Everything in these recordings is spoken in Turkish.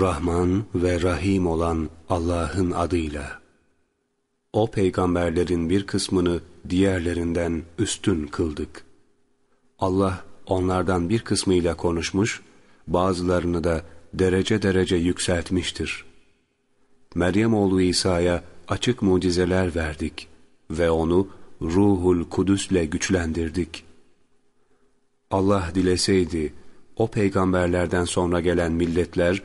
Rahman ve Rahim olan Allah'ın adıyla. O peygamberlerin bir kısmını diğerlerinden üstün kıldık. Allah onlardan bir kısmıyla konuşmuş, bazılarını da derece derece yükseltmiştir. Meryem oğlu İsa'ya açık mucizeler verdik ve onu Ruhul Kudüs'le güçlendirdik. Allah dileseydi, o peygamberlerden sonra gelen milletler,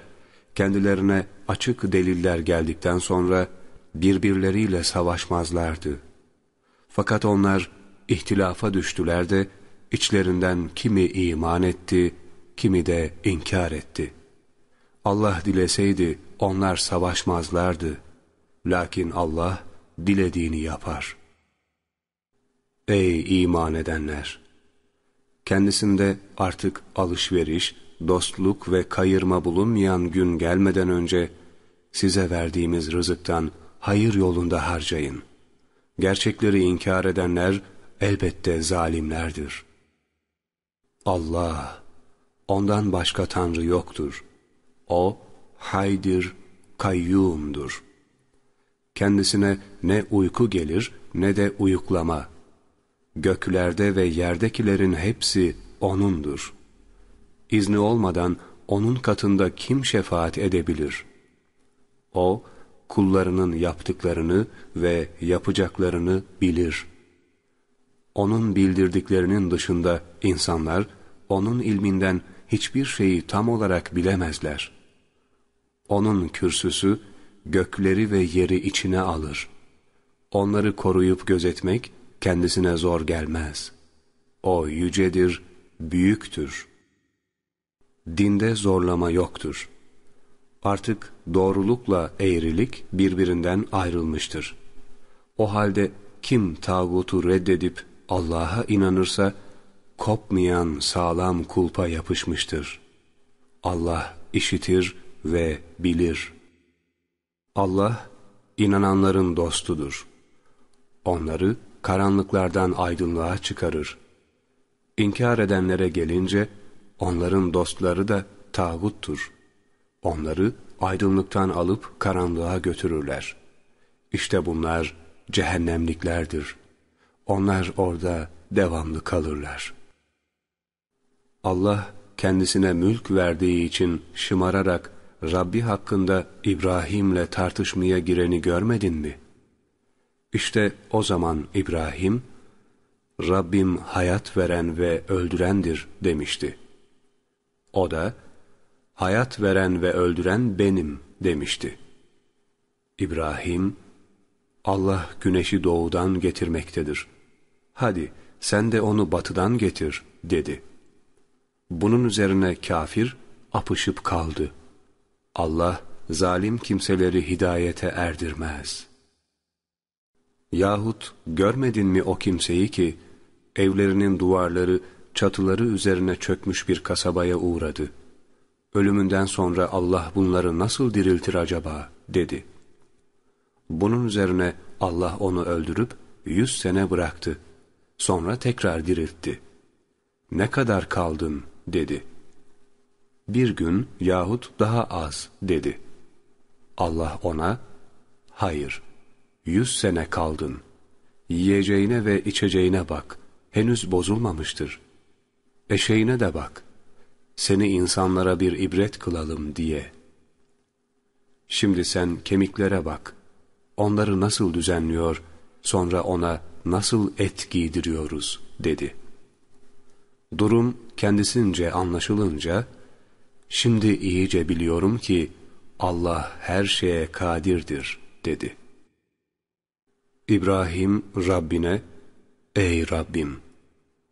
kendilerine açık deliller geldikten sonra birbirleriyle savaşmazlardı. Fakat onlar ihtilafa düştüler de içlerinden kimi iman etti, kimi de inkar etti. Allah dileseydi onlar savaşmazlardı. Lakin Allah dilediğini yapar. Ey iman edenler! Kendisinde artık alışveriş, dostluk ve kayırma bulunmayan gün gelmeden önce size verdiğimiz rızıktan hayır yolunda harcayın. Gerçekleri inkar edenler elbette zalimlerdir. Allah, ondan başka Tanrı yoktur. O, haydir, kayyumdur. Kendisine ne uyku gelir ne de uyuklama. Göklerde ve yerdekilerin hepsi O'nundur. İzni olmadan O'nun katında kim şefaat edebilir? O, kullarının yaptıklarını ve yapacaklarını bilir. Onun bildirdiklerinin dışında insanlar, O'nun ilminden hiçbir şeyi tam olarak bilemezler. O'nun kürsüsü, gökleri ve yeri içine alır. Onları koruyup gözetmek, kendisine zor gelmez. O yücedir, büyüktür. Dinde zorlama yoktur. Artık doğrulukla eğrilik birbirinden ayrılmıştır. O halde kim tağutu reddedip Allah'a inanırsa, kopmayan sağlam kulpa yapışmıştır. Allah işitir ve bilir. Allah, inananların dostudur. Onları karanlıklardan aydınlığa çıkarır. İnkar edenlere gelince, onların dostları da tağuttur. Onları aydınlıktan alıp karanlığa götürürler. İşte bunlar cehennemliklerdir. Onlar orada devamlı kalırlar. Allah kendisine mülk verdiği için şımararak Rabbi hakkında İbrahim'le tartışmaya gireni görmedin mi? İşte o zaman İbrahim, Rabbim hayat veren ve öldürendir demişti. O da, hayat veren ve öldüren benim demişti. İbrahim, Allah güneşi doğudan getirmektedir. Hadi sen de onu batıdan getir dedi. Bunun üzerine kafir apışıp kaldı. Allah zalim kimseleri hidayete erdirmez. Yahut görmedin mi o kimseyi ki evlerinin duvarları çatıları üzerine çökmüş bir kasabaya uğradı. Ölümünden sonra Allah bunları nasıl diriltir acaba dedi. Bunun üzerine Allah onu öldürüp yüz sene bıraktı. Sonra tekrar diriltti. Ne kadar kaldın dedi. Bir gün yahut daha az dedi. Allah ona, hayır, yüz sene kaldın. Yiyeceğine ve içeceğine bak, henüz bozulmamıştır. Eşeğine de bak, seni insanlara bir ibret kılalım diye. Şimdi sen kemiklere bak, onları nasıl düzenliyor, sonra ona nasıl et giydiriyoruz, dedi. Durum kendisince anlaşılınca, şimdi iyice biliyorum ki Allah her şeye kadirdir, dedi. İbrahim Rabbine, ey Rabbim,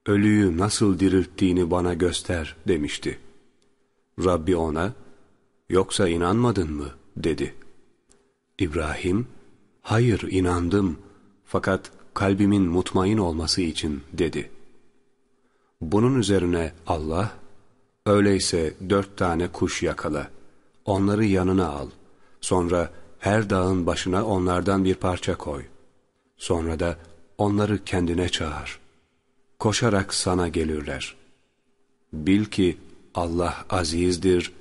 ölüyü nasıl dirilttiğini bana göster demişti. Rabbi ona, yoksa inanmadın mı dedi. İbrahim, hayır inandım fakat kalbimin mutmain olması için dedi. Bunun üzerine Allah, öyleyse dört tane kuş yakala, onları yanına al, sonra her dağın başına onlardan bir parça koy. Sonra da onları kendine çağır. Koşarak sana gelirler. Bil ki Allah azizdir,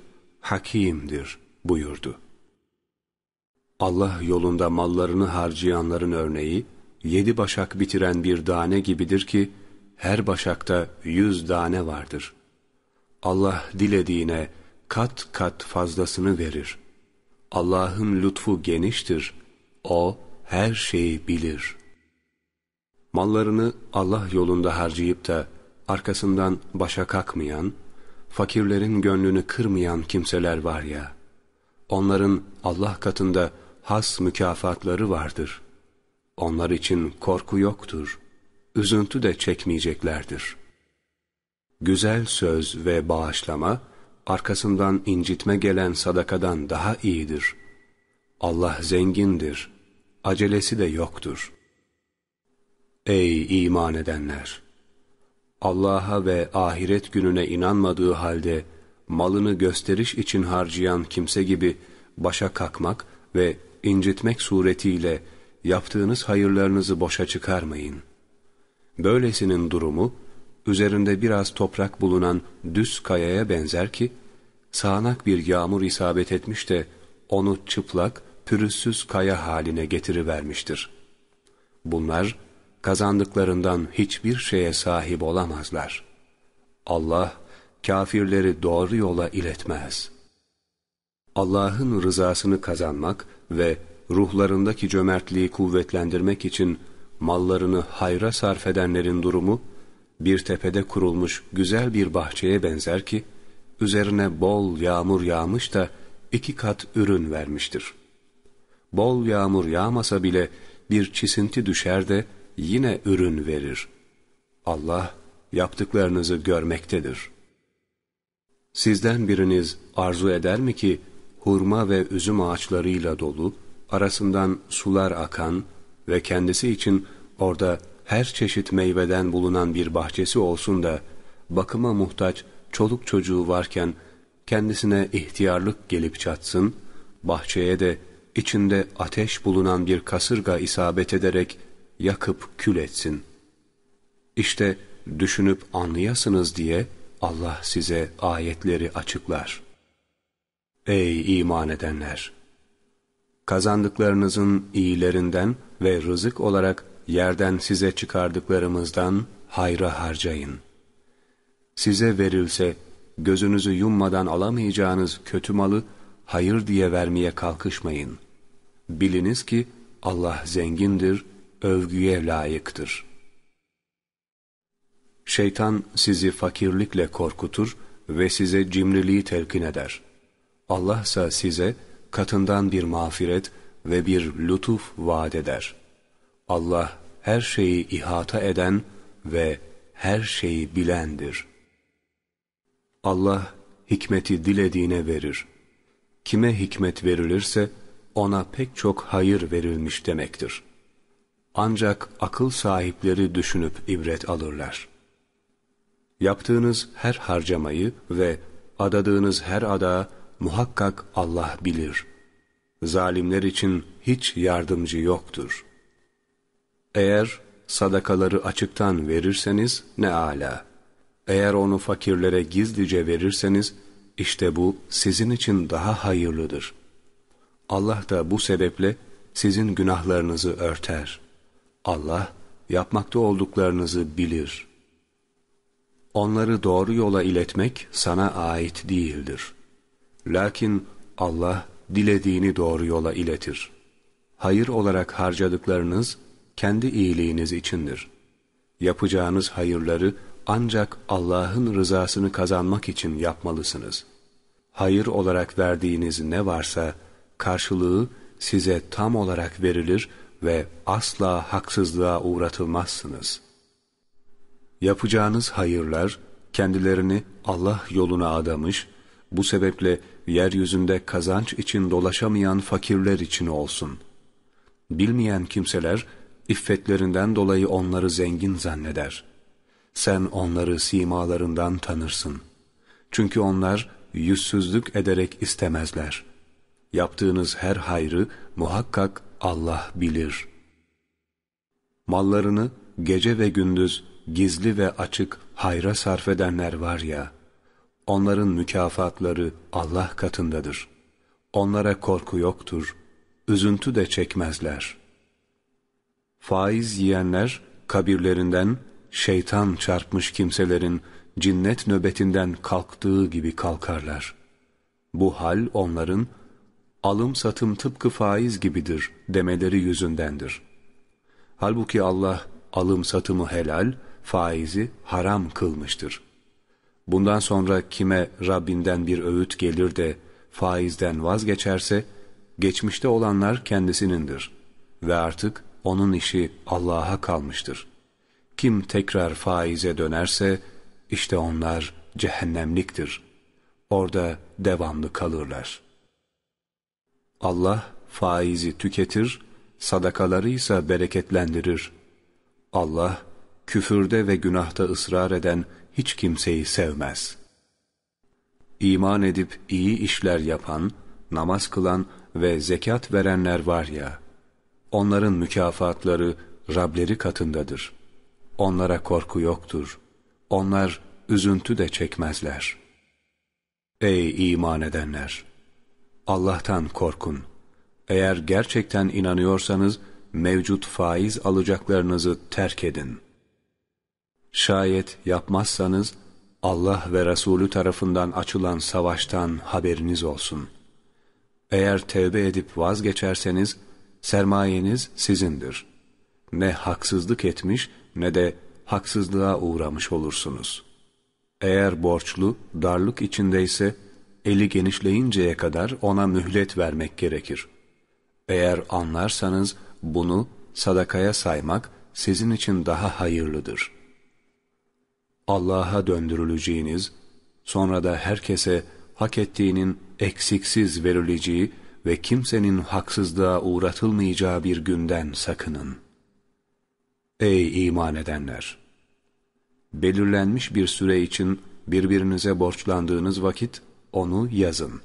hakimdir buyurdu. Allah yolunda mallarını harcayanların örneği, yedi başak bitiren bir tane gibidir ki, her başakta yüz tane vardır. Allah dilediğine kat kat fazlasını verir. Allah'ın lütfu geniştir. O her şeyi bilir. Mallarını Allah yolunda harcayıp da arkasından başa kalkmayan, fakirlerin gönlünü kırmayan kimseler var ya, onların Allah katında has mükafatları vardır. Onlar için korku yoktur, üzüntü de çekmeyeceklerdir. Güzel söz ve bağışlama, arkasından incitme gelen sadakadan daha iyidir. Allah zengindir, acelesi de yoktur. Ey iman edenler! Allah'a ve ahiret gününe inanmadığı halde malını gösteriş için harcayan kimse gibi başa kalkmak ve incitmek suretiyle yaptığınız hayırlarınızı boşa çıkarmayın. Böylesinin durumu, üzerinde biraz toprak bulunan düz kayaya benzer ki, sağanak bir yağmur isabet etmiş de onu çıplak, pürüzsüz kaya haline getirivermiştir. Bunlar, kazandıklarından hiçbir şeye sahip olamazlar. Allah, kafirleri doğru yola iletmez. Allah'ın rızasını kazanmak ve ruhlarındaki cömertliği kuvvetlendirmek için mallarını hayra sarf edenlerin durumu, bir tepede kurulmuş güzel bir bahçeye benzer ki, üzerine bol yağmur yağmış da iki kat ürün vermiştir. Bol yağmur yağmasa bile bir çisinti düşer de yine ürün verir. Allah yaptıklarınızı görmektedir. Sizden biriniz arzu eder mi ki, hurma ve üzüm ağaçlarıyla dolu, arasından sular akan ve kendisi için orada her çeşit meyveden bulunan bir bahçesi olsun da, bakıma muhtaç çoluk çocuğu varken kendisine ihtiyarlık gelip çatsın, bahçeye de içinde ateş bulunan bir kasırga isabet ederek yakıp kül etsin. İşte düşünüp anlayasınız diye Allah size ayetleri açıklar. Ey iman edenler! Kazandıklarınızın iyilerinden ve rızık olarak yerden size çıkardıklarımızdan hayra harcayın. Size verilse gözünüzü yummadan alamayacağınız kötü malı hayır diye vermeye kalkışmayın. Biliniz ki Allah zengindir, övgüye layıktır. Şeytan sizi fakirlikle korkutur ve size cimriliği telkin eder. Allah ise size katından bir mağfiret ve bir lütuf vaat eder. Allah her şeyi ihata eden ve her şeyi bilendir. Allah hikmeti dilediğine verir. Kime hikmet verilirse ona pek çok hayır verilmiş demektir. Ancak akıl sahipleri düşünüp ibret alırlar. Yaptığınız her harcamayı ve adadığınız her ada muhakkak Allah bilir. Zalimler için hiç yardımcı yoktur. Eğer sadakaları açıktan verirseniz ne ala. Eğer onu fakirlere gizlice verirseniz işte bu sizin için daha hayırlıdır. Allah da bu sebeple sizin günahlarınızı örter. Allah yapmakta olduklarınızı bilir. Onları doğru yola iletmek sana ait değildir. Lakin Allah dilediğini doğru yola iletir. Hayır olarak harcadıklarınız kendi iyiliğiniz içindir. Yapacağınız hayırları ancak Allah'ın rızasını kazanmak için yapmalısınız. Hayır olarak verdiğiniz ne varsa karşılığı size tam olarak verilir ve asla haksızlığa uğratılmazsınız. Yapacağınız hayırlar kendilerini Allah yoluna adamış, bu sebeple yeryüzünde kazanç için dolaşamayan fakirler için olsun. Bilmeyen kimseler iffetlerinden dolayı onları zengin zanneder. Sen onları simalarından tanırsın. Çünkü onlar yüzsüzlük ederek istemezler. Yaptığınız her hayrı muhakkak Allah bilir. Mallarını gece ve gündüz gizli ve açık hayra sarf edenler var ya, onların mükafatları Allah katındadır. Onlara korku yoktur, üzüntü de çekmezler. Faiz yiyenler kabirlerinden şeytan çarpmış kimselerin cinnet nöbetinden kalktığı gibi kalkarlar. Bu hal onların alım satım tıpkı faiz gibidir demeleri yüzündendir. Halbuki Allah alım satımı helal, faizi haram kılmıştır. Bundan sonra kime Rabbinden bir öğüt gelir de faizden vazgeçerse, geçmişte olanlar kendisinindir ve artık onun işi Allah'a kalmıştır. Kim tekrar faize dönerse, işte onlar cehennemliktir. Orada devamlı kalırlar. Allah faizi tüketir, sadakaları ise bereketlendirir. Allah, küfürde ve günahta ısrar eden hiç kimseyi sevmez. İman edip iyi işler yapan, namaz kılan ve zekat verenler var ya, onların mükafatları Rableri katındadır. Onlara korku yoktur. Onlar üzüntü de çekmezler. Ey iman edenler! Allah'tan korkun. Eğer gerçekten inanıyorsanız, mevcut faiz alacaklarınızı terk edin. Şayet yapmazsanız, Allah ve Resulü tarafından açılan savaştan haberiniz olsun. Eğer tevbe edip vazgeçerseniz, sermayeniz sizindir. Ne haksızlık etmiş ne de haksızlığa uğramış olursunuz. Eğer borçlu, darlık içindeyse, eli genişleyinceye kadar ona mühlet vermek gerekir. Eğer anlarsanız bunu sadakaya saymak sizin için daha hayırlıdır. Allah'a döndürüleceğiniz, sonra da herkese hak ettiğinin eksiksiz verileceği ve kimsenin haksızlığa uğratılmayacağı bir günden sakının. Ey iman edenler! Belirlenmiş bir süre için birbirinize borçlandığınız vakit onu yazın.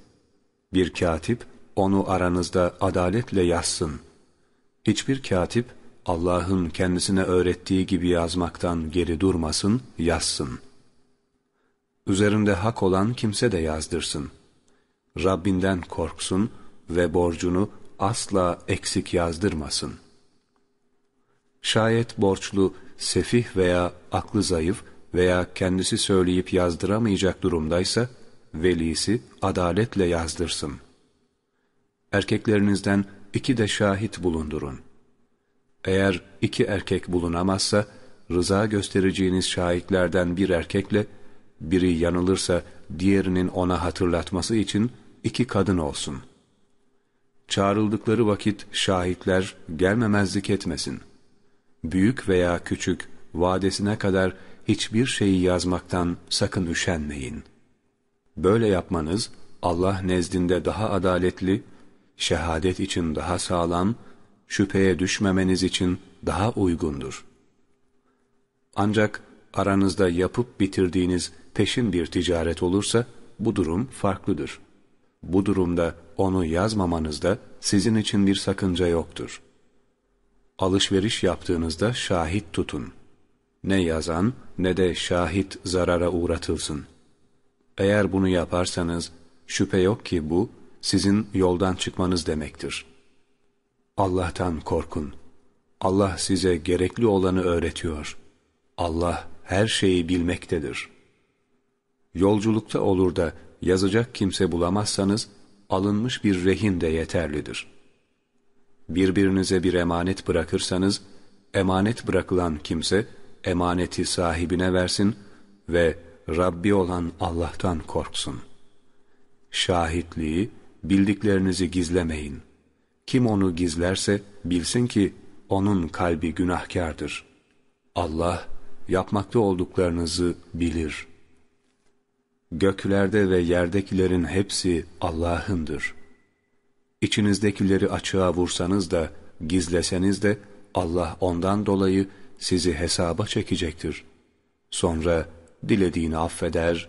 Bir katip onu aranızda adaletle yazsın. Hiçbir katip Allah'ın kendisine öğrettiği gibi yazmaktan geri durmasın, yazsın. Üzerinde hak olan kimse de yazdırsın. Rabbinden korksun ve borcunu asla eksik yazdırmasın. Şayet borçlu, sefih veya aklı zayıf veya kendisi söyleyip yazdıramayacak durumdaysa, velisi adaletle yazdırsın. Erkeklerinizden iki de şahit bulundurun. Eğer iki erkek bulunamazsa, rıza göstereceğiniz şahitlerden bir erkekle, biri yanılırsa diğerinin ona hatırlatması için iki kadın olsun. Çağrıldıkları vakit şahitler gelmemezlik etmesin. Büyük veya küçük, vadesine kadar hiçbir şeyi yazmaktan sakın üşenmeyin. Böyle yapmanız Allah nezdinde daha adaletli, şehadet için daha sağlam, şüpheye düşmemeniz için daha uygundur. Ancak aranızda yapıp bitirdiğiniz peşin bir ticaret olursa bu durum farklıdır. Bu durumda onu yazmamanızda sizin için bir sakınca yoktur. Alışveriş yaptığınızda şahit tutun. Ne yazan ne de şahit zarara uğratılsın. Eğer bunu yaparsanız şüphe yok ki bu sizin yoldan çıkmanız demektir. Allah'tan korkun. Allah size gerekli olanı öğretiyor. Allah her şeyi bilmektedir. Yolculukta olur da yazacak kimse bulamazsanız alınmış bir rehin de yeterlidir. Birbirinize bir emanet bırakırsanız emanet bırakılan kimse emaneti sahibine versin ve Rabbi olan Allah'tan korksun. Şahitliği, bildiklerinizi gizlemeyin. Kim onu gizlerse bilsin ki onun kalbi günahkardır. Allah yapmakta olduklarınızı bilir. Göklerde ve yerdekilerin hepsi Allah'ındır. İçinizdekileri açığa vursanız da, gizleseniz de Allah ondan dolayı sizi hesaba çekecektir. Sonra dilediğini affeder,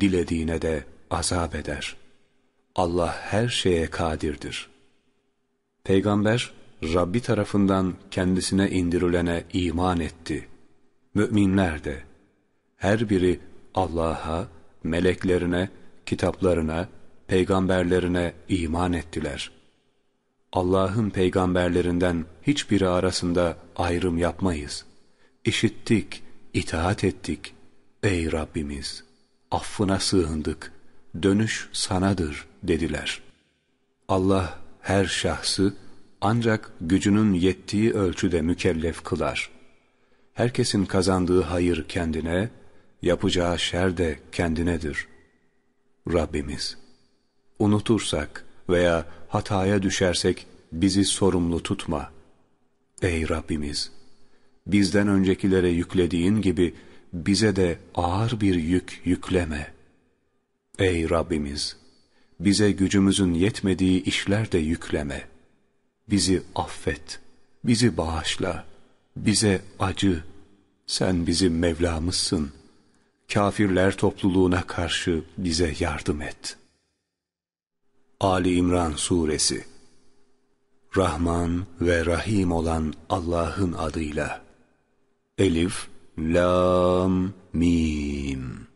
dilediğine de azap eder. Allah her şeye kadirdir. Peygamber, Rabbi tarafından kendisine indirilene iman etti. Müminler de, her biri Allah'a, meleklerine, kitaplarına, peygamberlerine iman ettiler. Allah'ın peygamberlerinden hiçbiri arasında ayrım yapmayız. İşittik, itaat ettik. Ey Rabbimiz! Affına sığındık. Dönüş sanadır dediler. Allah her şahsı ancak gücünün yettiği ölçüde mükellef kılar. Herkesin kazandığı hayır kendine, yapacağı şer de kendinedir. Rabbimiz, unutursak veya hataya düşersek bizi sorumlu tutma. Ey Rabbimiz! Bizden öncekilere yüklediğin gibi bize de ağır bir yük yükleme. Ey Rabbimiz! Bize gücümüzün yetmediği işler de yükleme. Bizi affet, bizi bağışla, bize acı. Sen bizim Mevlamızsın.'' kafirler topluluğuna karşı bize yardım et. Ali İmran Suresi Rahman ve Rahim olan Allah'ın adıyla Elif, Lam, Mim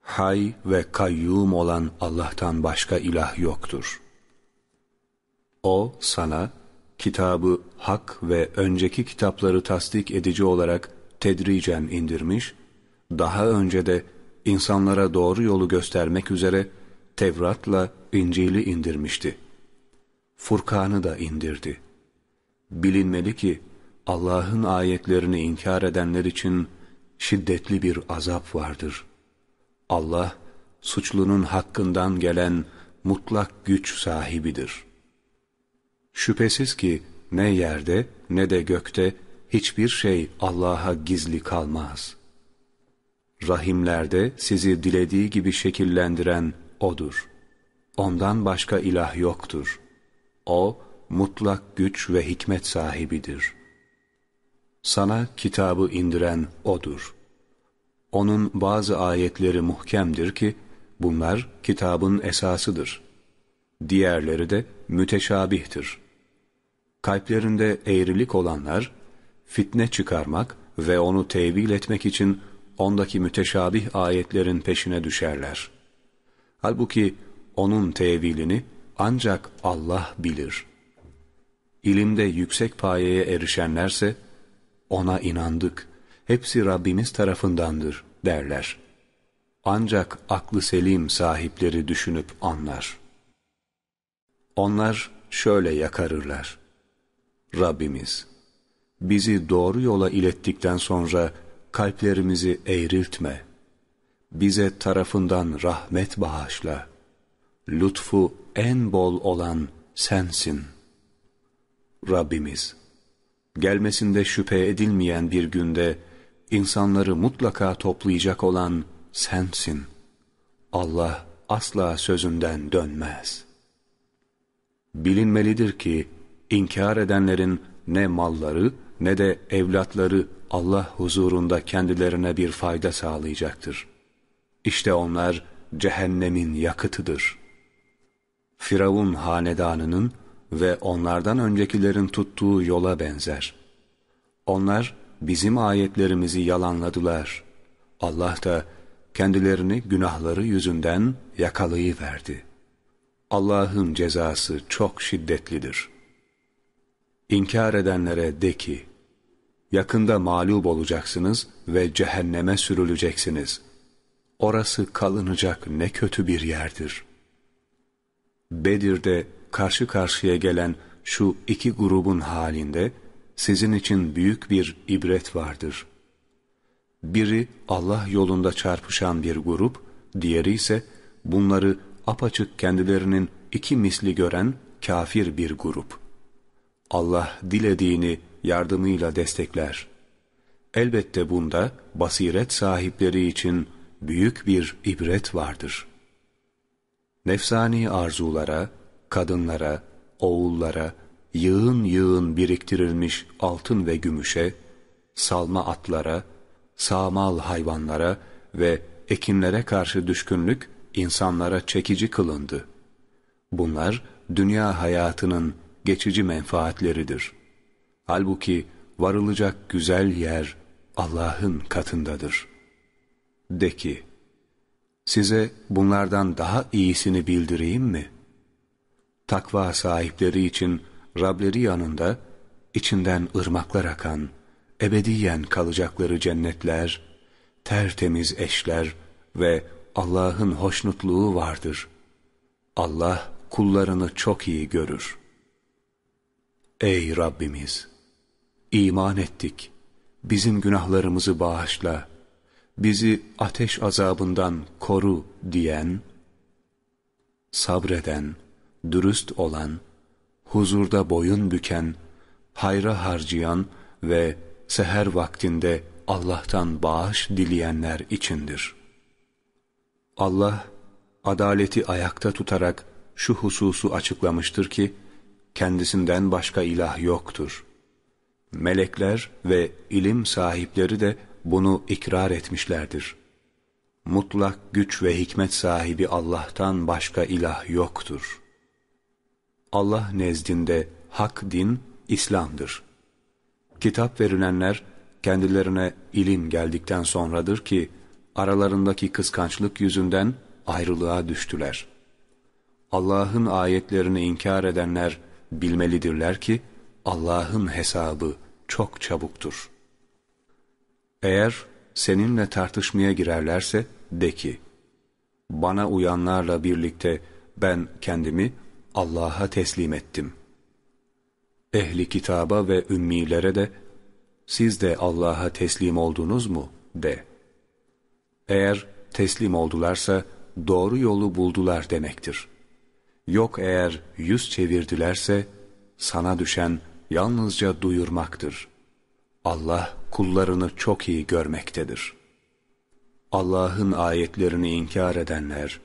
Hay ve kayyum olan Allah'tan başka ilah yoktur. O sana kitabı hak ve önceki kitapları tasdik edici olarak tedricen indirmiş daha önce de insanlara doğru yolu göstermek üzere Tevrat'la İncil'i indirmişti. Furkan'ı da indirdi. Bilinmeli ki Allah'ın ayetlerini inkar edenler için şiddetli bir azap vardır. Allah, suçlunun hakkından gelen mutlak güç sahibidir. Şüphesiz ki ne yerde ne de gökte hiçbir şey Allah'a gizli kalmaz. Rahimlerde sizi dilediği gibi şekillendiren O'dur. Ondan başka ilah yoktur. O, mutlak güç ve hikmet sahibidir. Sana kitabı indiren O'dur. Onun bazı ayetleri muhkemdir ki, bunlar kitabın esasıdır. Diğerleri de müteşabihtir. Kalplerinde eğrilik olanlar, fitne çıkarmak ve onu tevil etmek için ondaki müteşabih ayetlerin peşine düşerler. Halbuki onun tevilini ancak Allah bilir. İlimde yüksek payeye erişenlerse, ona inandık, hepsi Rabbimiz tarafındandır derler. Ancak aklı selim sahipleri düşünüp anlar. Onlar şöyle yakarırlar. Rabbimiz, bizi doğru yola ilettikten sonra, kalplerimizi eğriltme. Bize tarafından rahmet bağışla. Lütfu en bol olan sensin. Rabbimiz, gelmesinde şüphe edilmeyen bir günde insanları mutlaka toplayacak olan sensin. Allah asla sözünden dönmez. Bilinmelidir ki inkar edenlerin ne malları ne de evlatları Allah huzurunda kendilerine bir fayda sağlayacaktır. İşte onlar cehennemin yakıtıdır. Firavun hanedanının ve onlardan öncekilerin tuttuğu yola benzer. Onlar bizim ayetlerimizi yalanladılar. Allah da kendilerini günahları yüzünden yakalayıverdi. Allah'ın cezası çok şiddetlidir. İnkar edenlere de ki, Yakında mağlup olacaksınız ve cehenneme sürüleceksiniz. Orası kalınacak ne kötü bir yerdir. Bedir'de karşı karşıya gelen şu iki grubun halinde sizin için büyük bir ibret vardır. Biri Allah yolunda çarpışan bir grup, diğeri ise bunları apaçık kendilerinin iki misli gören kafir bir grup. Allah dilediğini yardımıyla destekler. Elbette bunda basiret sahipleri için büyük bir ibret vardır. Nefsani arzulara, kadınlara, oğullara, yığın yığın biriktirilmiş altın ve gümüşe, salma atlara, sağmal hayvanlara ve ekinlere karşı düşkünlük insanlara çekici kılındı. Bunlar dünya hayatının geçici menfaatleridir. Halbuki varılacak güzel yer Allah'ın katındadır. De ki, Size bunlardan daha iyisini bildireyim mi? Takva sahipleri için Rableri yanında içinden ırmaklar akan, ebediyen kalacakları cennetler, tertemiz eşler ve Allah'ın hoşnutluğu vardır. Allah kullarını çok iyi görür. Ey Rabbimiz! iman ettik, bizim günahlarımızı bağışla, bizi ateş azabından koru diyen, sabreden, dürüst olan, huzurda boyun büken, hayra harcayan ve seher vaktinde Allah'tan bağış dileyenler içindir. Allah, adaleti ayakta tutarak şu hususu açıklamıştır ki, kendisinden başka ilah yoktur. Melekler ve ilim sahipleri de bunu ikrar etmişlerdir. Mutlak güç ve hikmet sahibi Allah'tan başka ilah yoktur. Allah nezdinde hak din İslam'dır. Kitap verilenler kendilerine ilim geldikten sonradır ki aralarındaki kıskançlık yüzünden ayrılığa düştüler. Allah'ın ayetlerini inkar edenler bilmelidirler ki Allah'ın hesabı çok çabuktur. Eğer seninle tartışmaya girerlerse de ki, bana uyanlarla birlikte ben kendimi Allah'a teslim ettim. Ehli kitaba ve ümmilere de, siz de Allah'a teslim oldunuz mu? de. Eğer teslim oldularsa, doğru yolu buldular demektir. Yok eğer yüz çevirdilerse, sana düşen yalnızca duyurmaktır. Allah kullarını çok iyi görmektedir. Allah'ın ayetlerini inkar edenler,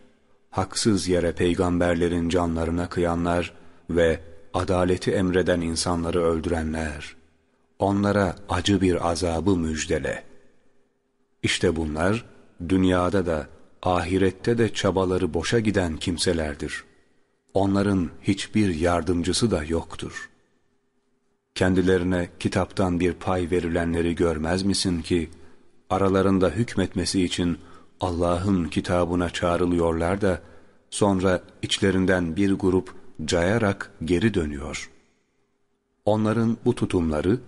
haksız yere peygamberlerin canlarına kıyanlar ve adaleti emreden insanları öldürenler, onlara acı bir azabı müjdele. İşte bunlar, dünyada da, ahirette de çabaları boşa giden kimselerdir. Onların hiçbir yardımcısı da yoktur. Kendilerine kitaptan bir pay verilenleri görmez misin ki, aralarında hükmetmesi için Allah'ın kitabına çağrılıyorlar da, sonra içlerinden bir grup cayarak geri dönüyor. Onların bu tutumları,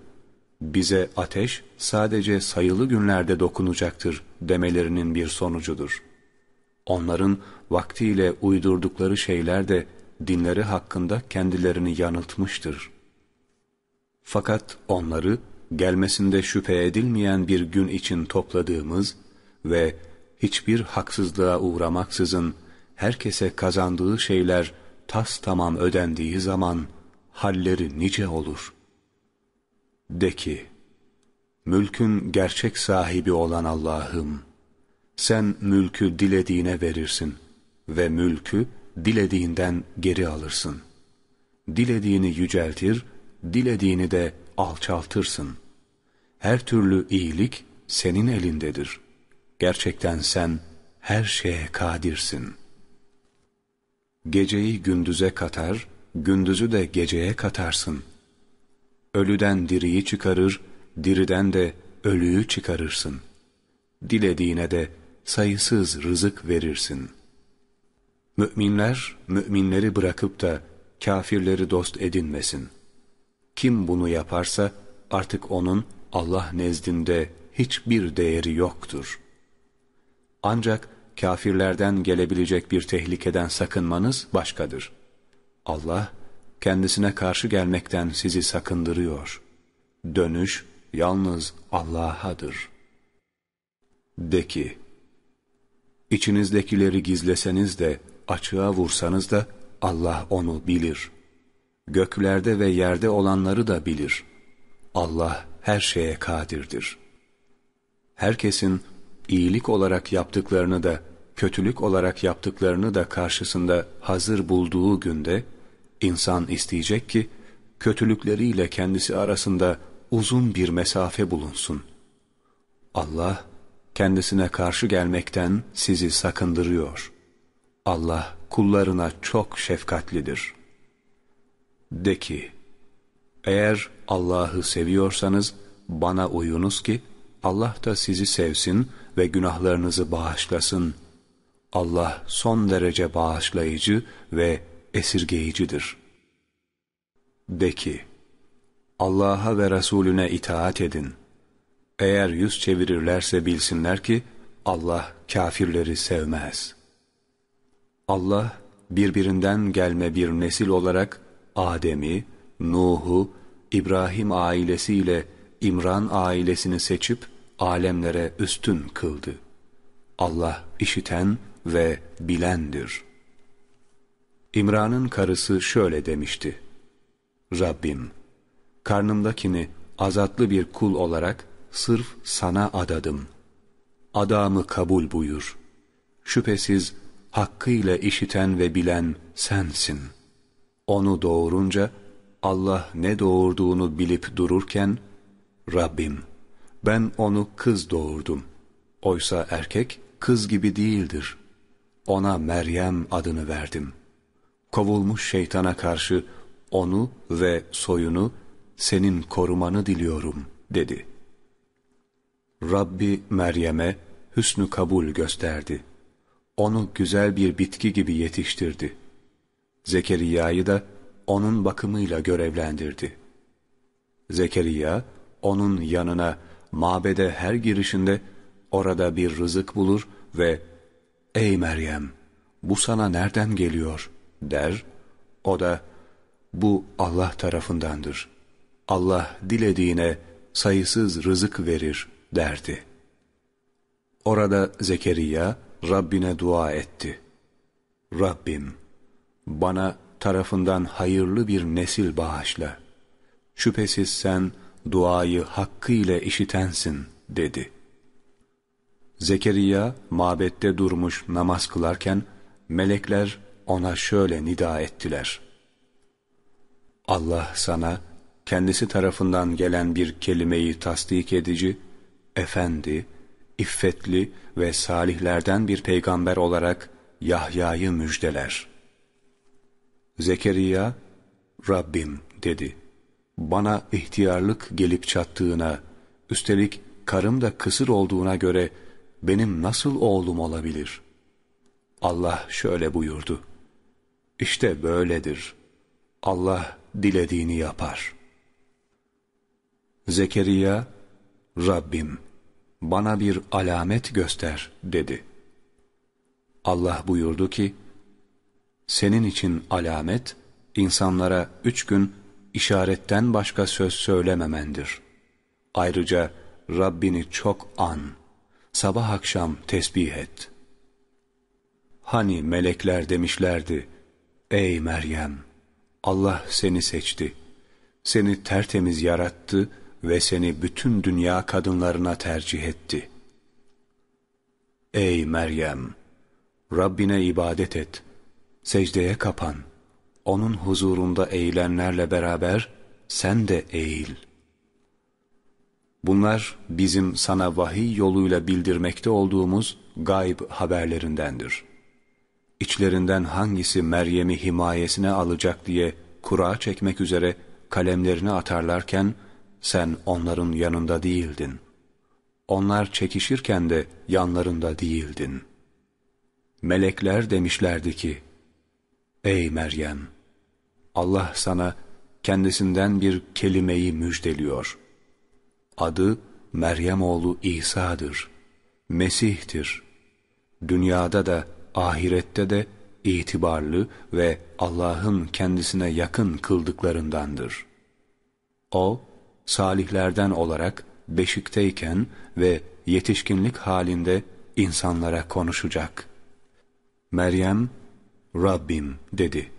bize ateş sadece sayılı günlerde dokunacaktır demelerinin bir sonucudur. Onların vaktiyle uydurdukları şeyler de dinleri hakkında kendilerini yanıltmıştır. Fakat onları gelmesinde şüphe edilmeyen bir gün için topladığımız ve hiçbir haksızlığa uğramaksızın herkese kazandığı şeyler tas tamam ödendiği zaman halleri nice olur. De ki, mülkün gerçek sahibi olan Allah'ım, sen mülkü dilediğine verirsin ve mülkü dilediğinden geri alırsın. Dilediğini yüceltir, dilediğini de alçaltırsın. Her türlü iyilik senin elindedir. Gerçekten sen her şeye kadirsin. Geceyi gündüze katar, gündüzü de geceye katarsın. Ölüden diriyi çıkarır, diriden de ölüyü çıkarırsın. Dilediğine de sayısız rızık verirsin. Müminler, müminleri bırakıp da kafirleri dost edinmesin.'' Kim bunu yaparsa artık onun Allah nezdinde hiçbir değeri yoktur. Ancak kafirlerden gelebilecek bir tehlikeden sakınmanız başkadır. Allah kendisine karşı gelmekten sizi sakındırıyor. Dönüş yalnız Allah'adır. De ki, içinizdekileri gizleseniz de açığa vursanız da Allah onu bilir göklerde ve yerde olanları da bilir. Allah her şeye kadirdir. Herkesin iyilik olarak yaptıklarını da, kötülük olarak yaptıklarını da karşısında hazır bulduğu günde, insan isteyecek ki, kötülükleriyle kendisi arasında uzun bir mesafe bulunsun. Allah, kendisine karşı gelmekten sizi sakındırıyor. Allah kullarına çok şefkatlidir.'' De ki, eğer Allah'ı seviyorsanız bana uyunuz ki Allah da sizi sevsin günahlarınızı bağışlasın. Allah son derece bağışlayıcı ve esirgeyicidir. De ki, Allah'a ve Resulüne itaat edin. Eğer yüz çevirirlerse bilsinler ki, Allah kafirleri sevmez. Allah, birbirinden gelme bir nesil olarak Adem'i, Nuh'u, İbrahim ailesiyle İmran ailesini seçip alemlere üstün kıldı. Allah işiten ve bilendir. İmran'ın karısı şöyle demişti. Rabbim, karnımdakini azatlı bir kul olarak sırf sana adadım. Adamı kabul buyur. Şüphesiz hakkıyla işiten ve bilen sensin. Onu doğurunca Allah ne doğurduğunu bilip dururken, Rabbim ben onu kız doğurdum. Oysa erkek kız gibi değildir. Ona Meryem adını verdim. Kovulmuş şeytana karşı onu ve soyunu senin korumanı diliyorum dedi. Rabbi Meryem'e hüsnü kabul gösterdi. Onu güzel bir bitki gibi yetiştirdi. Zekeriya'yı da onun bakımıyla görevlendirdi. Zekeriya onun yanına mabede her girişinde orada bir rızık bulur ve ''Ey Meryem, bu sana nereden geliyor?'' der. O da ''Bu Allah tarafındandır. Allah dilediğine sayısız rızık verir.'' derdi. Orada Zekeriya Rabbine dua etti. Rabbim, bana tarafından hayırlı bir nesil bağışla. Şüphesiz sen duayı hakkıyla işitensin dedi. Zekeriya mabette durmuş namaz kılarken melekler ona şöyle nida ettiler. Allah sana kendisi tarafından gelen bir kelimeyi tasdik edici, efendi, iffetli ve salihlerden bir peygamber olarak Yahya'yı müjdeler. Zekeriya, Rabbim dedi bana ihtiyarlık gelip çattığına, üstelik karım da kısır olduğuna göre benim nasıl oğlum olabilir? Allah şöyle buyurdu. İşte böyledir. Allah dilediğini yapar. Zekeriya, Rabbim bana bir alamet göster dedi. Allah buyurdu ki, senin için alamet, insanlara üç gün işaretten başka söz söylememendir. Ayrıca Rabbini çok an, sabah akşam tesbih et. Hani melekler demişlerdi, Ey Meryem! Allah seni seçti. Seni tertemiz yarattı ve seni bütün dünya kadınlarına tercih etti. Ey Meryem! Rabbine ibadet et, secdeye kapan.'' Onun huzurunda eğilenlerle beraber sen de eğil. Bunlar bizim sana vahiy yoluyla bildirmekte olduğumuz gayb haberlerindendir. İçlerinden hangisi Meryem'i himayesine alacak diye kura çekmek üzere kalemlerini atarlarken sen onların yanında değildin. Onlar çekişirken de yanlarında değildin. Melekler demişlerdi ki, Ey Meryem! Allah sana kendisinden bir kelimeyi müjdeliyor. Adı Meryem oğlu İsa'dır. Mesih'tir. Dünyada da ahirette de itibarlı ve Allah'ın kendisine yakın kıldıklarındandır. O, salihlerden olarak beşikteyken ve yetişkinlik halinde insanlara konuşacak. Meryem, Rabbim dedi.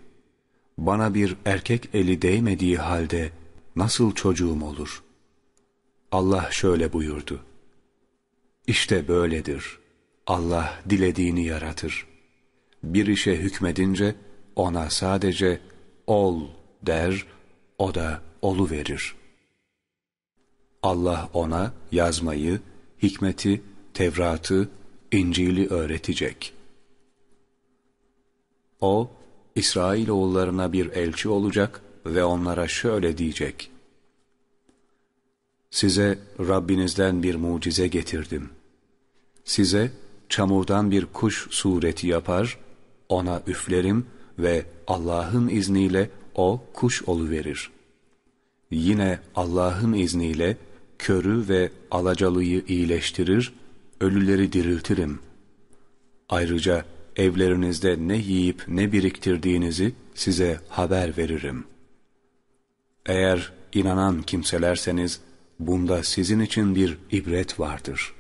Bana bir erkek eli değmediği halde nasıl çocuğum olur? Allah şöyle buyurdu. İşte böyledir. Allah dilediğini yaratır. Bir işe hükmedince ona sadece ol der, o da olu verir. Allah ona yazmayı, hikmeti, Tevrat'ı, İncil'i öğretecek. O, İsrailoğullarına bir elçi olacak ve onlara şöyle diyecek. Size Rabbinizden bir mucize getirdim. Size çamurdan bir kuş sureti yapar, ona üflerim ve Allah'ın izniyle o kuş oluverir. Yine Allah'ın izniyle körü ve alacalıyı iyileştirir, ölüleri diriltirim. Ayrıca evlerinizde ne yiyip ne biriktirdiğinizi size haber veririm. Eğer inanan kimselerseniz, bunda sizin için bir ibret vardır.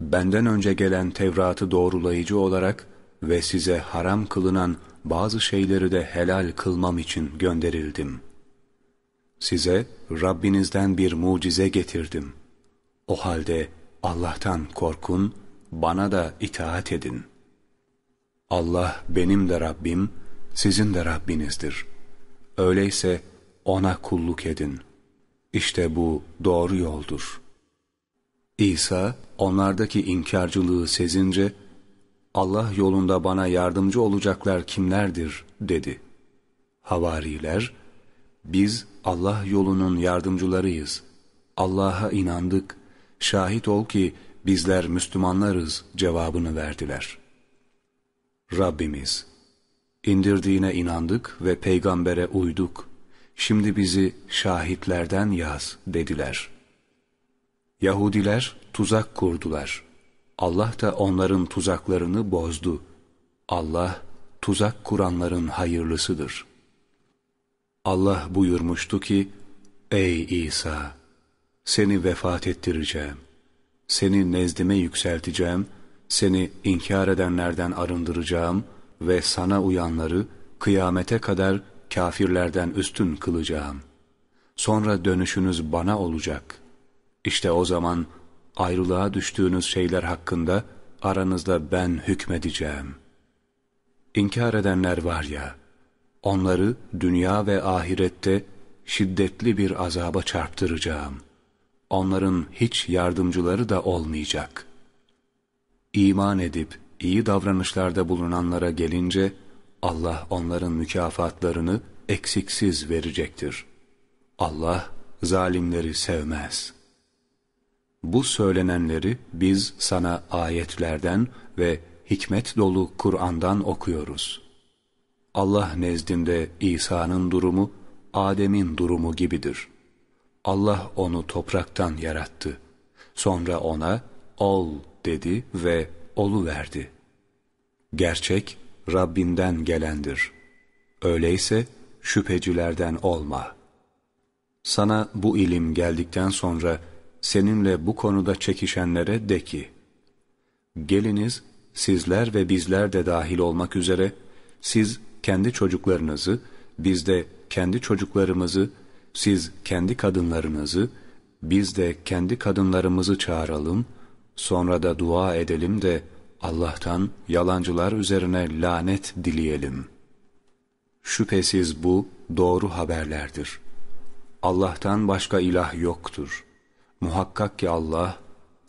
Benden önce gelen Tevrat'ı doğrulayıcı olarak ve size haram kılınan bazı şeyleri de helal kılmam için gönderildim. Size Rabbinizden bir mucize getirdim. O halde Allah'tan korkun, bana da itaat edin. Allah benim de Rabbim, sizin de Rabbinizdir. Öyleyse O'na kulluk edin. İşte bu doğru yoldur. İsa, onlardaki inkarcılığı sezince, Allah yolunda bana yardımcı olacaklar kimlerdir dedi. Havariler, biz Allah yolunun yardımcılarıyız. Allah'a inandık, şahit ol ki bizler Müslümanlarız cevabını verdiler. Rabbimiz, indirdiğine inandık ve peygambere uyduk. Şimdi bizi şahitlerden yaz dediler. Yahudiler tuzak kurdular. Allah da onların tuzaklarını bozdu. Allah tuzak kuranların hayırlısıdır. Allah buyurmuştu ki, Ey İsa! Seni vefat ettireceğim. Seni nezdime yükselteceğim, seni inkar edenlerden arındıracağım ve sana uyanları kıyamete kadar kafirlerden üstün kılacağım. Sonra dönüşünüz bana olacak. İşte o zaman ayrılığa düştüğünüz şeyler hakkında aranızda ben hükmedeceğim. İnkar edenler var ya, onları dünya ve ahirette şiddetli bir azaba çarptıracağım. Onların hiç yardımcıları da olmayacak. İman edip iyi davranışlarda bulunanlara gelince, Allah onların mükafatlarını eksiksiz verecektir. Allah zalimleri sevmez.'' Bu söylenenleri biz sana ayetlerden ve hikmet dolu Kur'an'dan okuyoruz. Allah nezdinde İsa'nın durumu, Adem'in durumu gibidir. Allah onu topraktan yarattı. Sonra ona, ol dedi ve olu verdi. Gerçek, Rabbinden gelendir. Öyleyse, şüphecilerden olma. Sana bu ilim geldikten sonra, seninle bu konuda çekişenlere de ki, geliniz sizler ve bizler de dahil olmak üzere siz kendi çocuklarınızı, biz de kendi çocuklarımızı, siz kendi kadınlarınızı, biz de kendi kadınlarımızı çağıralım, sonra da dua edelim de Allah'tan yalancılar üzerine lanet dileyelim. Şüphesiz bu doğru haberlerdir. Allah'tan başka ilah yoktur.'' Muhakkak ki Allah,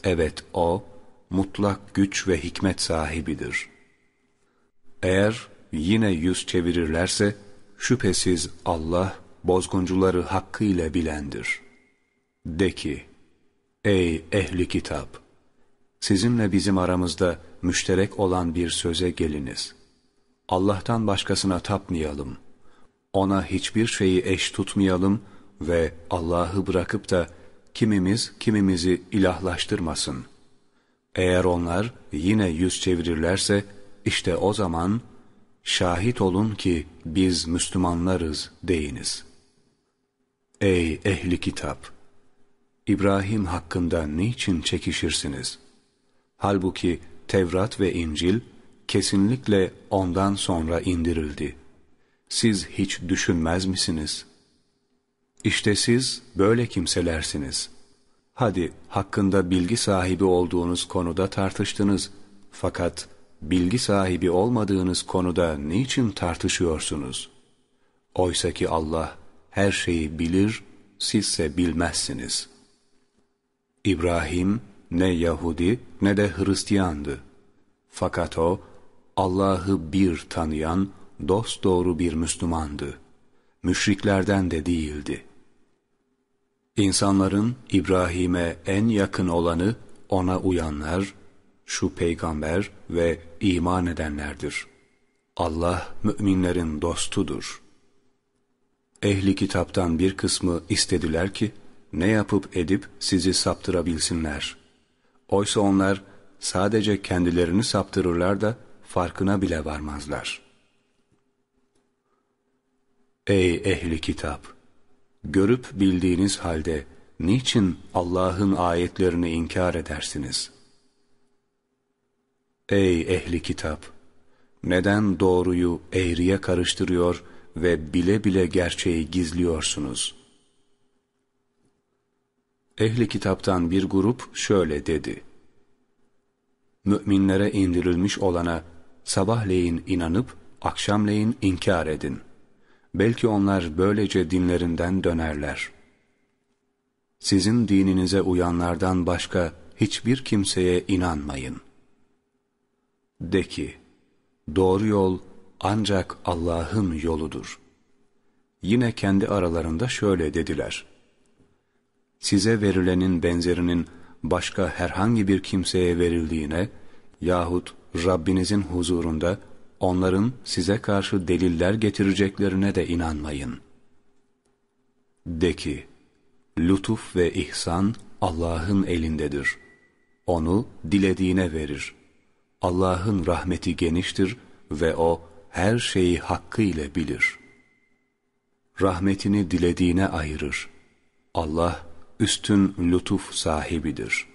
evet O, mutlak güç ve hikmet sahibidir. Eğer yine yüz çevirirlerse, şüphesiz Allah, bozguncuları hakkıyla bilendir. De ki, ey ehli kitap! Sizinle bizim aramızda müşterek olan bir söze geliniz. Allah'tan başkasına tapmayalım. Ona hiçbir şeyi eş tutmayalım ve Allah'ı bırakıp da kimimiz kimimizi ilahlaştırmasın. Eğer onlar yine yüz çevirirlerse, işte o zaman şahit olun ki biz Müslümanlarız deyiniz. Ey ehli kitap! İbrahim hakkında niçin çekişirsiniz? Halbuki Tevrat ve İncil kesinlikle ondan sonra indirildi. Siz hiç düşünmez misiniz?'' İşte siz böyle kimselersiniz. Hadi hakkında bilgi sahibi olduğunuz konuda tartıştınız. Fakat bilgi sahibi olmadığınız konuda niçin tartışıyorsunuz? Oysa ki Allah her şeyi bilir, sizse bilmezsiniz. İbrahim ne Yahudi ne de Hristiyandı. Fakat o Allah'ı bir tanıyan dosdoğru bir Müslümandı. Müşriklerden de değildi.'' İnsanların İbrahim'e en yakın olanı ona uyanlar, şu peygamber ve iman edenlerdir. Allah müminlerin dostudur. Ehli kitaptan bir kısmı istediler ki, ne yapıp edip sizi saptırabilsinler. Oysa onlar sadece kendilerini saptırırlar da farkına bile varmazlar. Ey ehli kitap! Görüp bildiğiniz halde niçin Allah'ın ayetlerini inkar edersiniz? Ey ehli kitap! Neden doğruyu eğriye karıştırıyor ve bile bile gerçeği gizliyorsunuz? Ehli kitaptan bir grup şöyle dedi. Müminlere indirilmiş olana sabahleyin inanıp akşamleyin inkar edin. Belki onlar böylece dinlerinden dönerler. Sizin dininize uyanlardan başka hiçbir kimseye inanmayın. De ki, doğru yol ancak Allah'ın yoludur. Yine kendi aralarında şöyle dediler. Size verilenin benzerinin başka herhangi bir kimseye verildiğine yahut Rabbinizin huzurunda onların size karşı deliller getireceklerine de inanmayın. De ki, lütuf ve ihsan Allah'ın elindedir. Onu dilediğine verir. Allah'ın rahmeti geniştir ve O her şeyi hakkıyla bilir. Rahmetini dilediğine ayırır. Allah üstün lütuf sahibidir.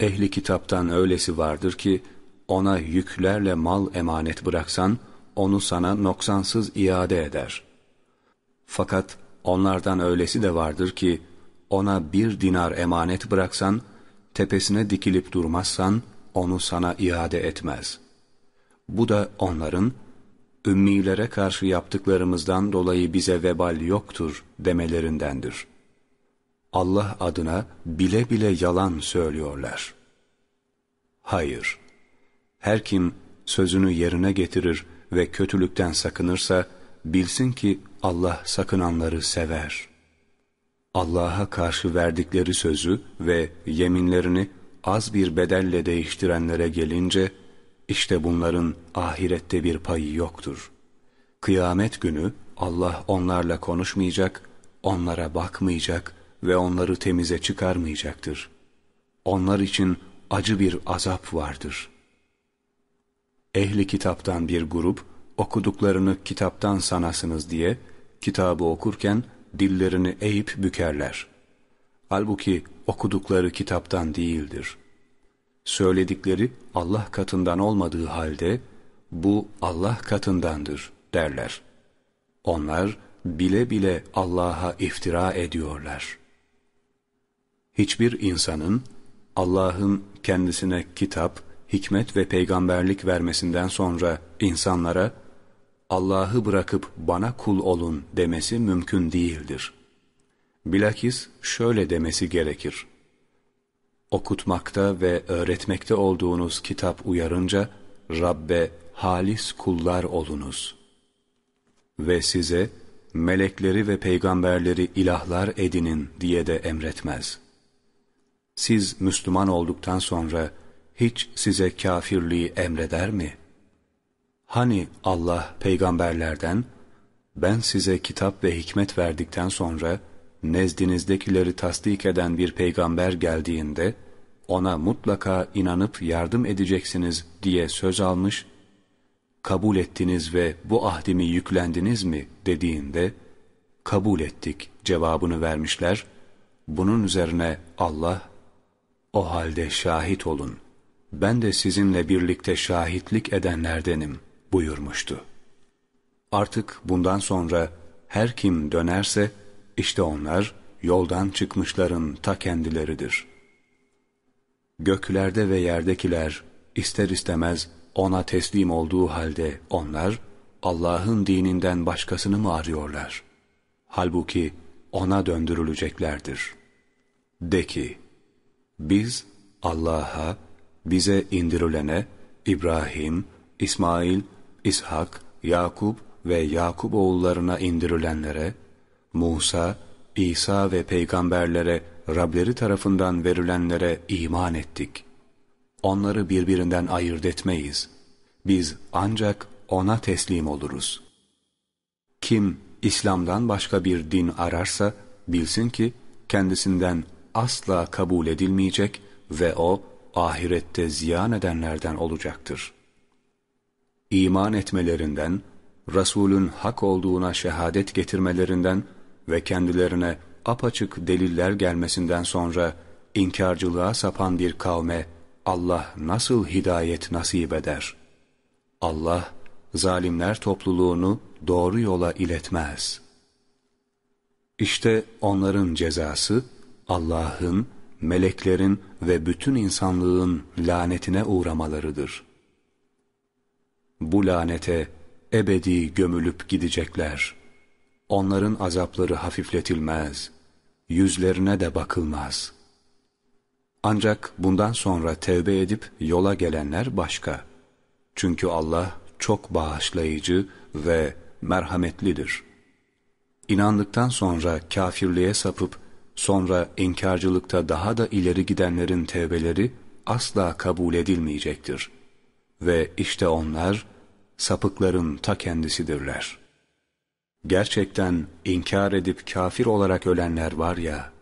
Ehli kitaptan öylesi vardır ki, ona yüklerle mal emanet bıraksan, onu sana noksansız iade eder. Fakat onlardan öylesi de vardır ki, ona bir dinar emanet bıraksan, tepesine dikilip durmazsan, onu sana iade etmez. Bu da onların, ümmilere karşı yaptıklarımızdan dolayı bize vebal yoktur demelerindendir. Allah adına bile bile yalan söylüyorlar. Hayır, her kim sözünü yerine getirir ve kötülükten sakınırsa, bilsin ki Allah sakınanları sever. Allah'a karşı verdikleri sözü ve yeminlerini az bir bedelle değiştirenlere gelince, işte bunların ahirette bir payı yoktur. Kıyamet günü Allah onlarla konuşmayacak, onlara bakmayacak ve onları temize çıkarmayacaktır. Onlar için acı bir azap vardır. Ehli kitaptan bir grup, okuduklarını kitaptan sanasınız diye, kitabı okurken dillerini eğip bükerler. Halbuki okudukları kitaptan değildir. Söyledikleri Allah katından olmadığı halde, bu Allah katındandır derler. Onlar bile bile Allah'a iftira ediyorlar. Hiçbir insanın Allah'ın kendisine kitap, hikmet ve peygamberlik vermesinden sonra insanlara Allah'ı bırakıp bana kul olun demesi mümkün değildir. Bilakis şöyle demesi gerekir. Okutmakta ve öğretmekte olduğunuz kitap uyarınca Rabbe halis kullar olunuz. Ve size melekleri ve peygamberleri ilahlar edinin diye de emretmez. Siz Müslüman olduktan sonra hiç size kafirliği emreder mi? Hani Allah peygamberlerden, ben size kitap ve hikmet verdikten sonra, nezdinizdekileri tasdik eden bir peygamber geldiğinde, ona mutlaka inanıp yardım edeceksiniz diye söz almış, kabul ettiniz ve bu ahdimi yüklendiniz mi dediğinde, kabul ettik cevabını vermişler. Bunun üzerine Allah, o halde şahit olun, ben de sizinle birlikte şahitlik edenlerdenim buyurmuştu. Artık bundan sonra her kim dönerse, işte onlar yoldan çıkmışların ta kendileridir. Göklerde ve yerdekiler ister istemez ona teslim olduğu halde onlar Allah'ın dininden başkasını mı arıyorlar? Halbuki ona döndürüleceklerdir. De ki, biz Allah'a, bize indirilene, İbrahim, İsmail, İshak, Yakup ve Yakup oğullarına indirilenlere, Musa, İsa ve peygamberlere Rableri tarafından verilenlere iman ettik. onları birbirinden ayırt etmeyiz. Biz ancak O'na teslim oluruz. Kim İslam'dan başka bir din ararsa, bilsin ki kendisinden asla kabul edilmeyecek ve o, ahirette ziyan edenlerden olacaktır. İman etmelerinden, Resulün hak olduğuna şehadet getirmelerinden ve kendilerine apaçık deliller gelmesinden sonra inkarcılığa sapan bir kavme Allah nasıl hidayet nasip eder? Allah, zalimler topluluğunu doğru yola iletmez. İşte onların cezası, Allah'ın, meleklerin ve bütün insanlığın lanetine uğramalarıdır. Bu lanete ebedi gömülüp gidecekler. Onların azapları hafifletilmez, yüzlerine de bakılmaz. Ancak bundan sonra tevbe edip yola gelenler başka. Çünkü Allah çok bağışlayıcı ve merhametlidir. İnandıktan sonra kafirliğe sapıp sonra inkarcılıkta daha da ileri gidenlerin tevbeleri asla kabul edilmeyecektir. Ve işte onlar sapıkların ta kendisidirler. Gerçekten inkar edip kafir olarak ölenler var ya,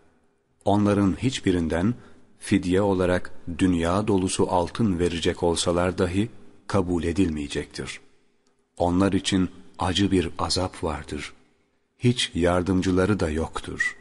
onların hiçbirinden fidye olarak dünya dolusu altın verecek olsalar dahi kabul edilmeyecektir. Onlar için acı bir azap vardır. Hiç yardımcıları da yoktur.''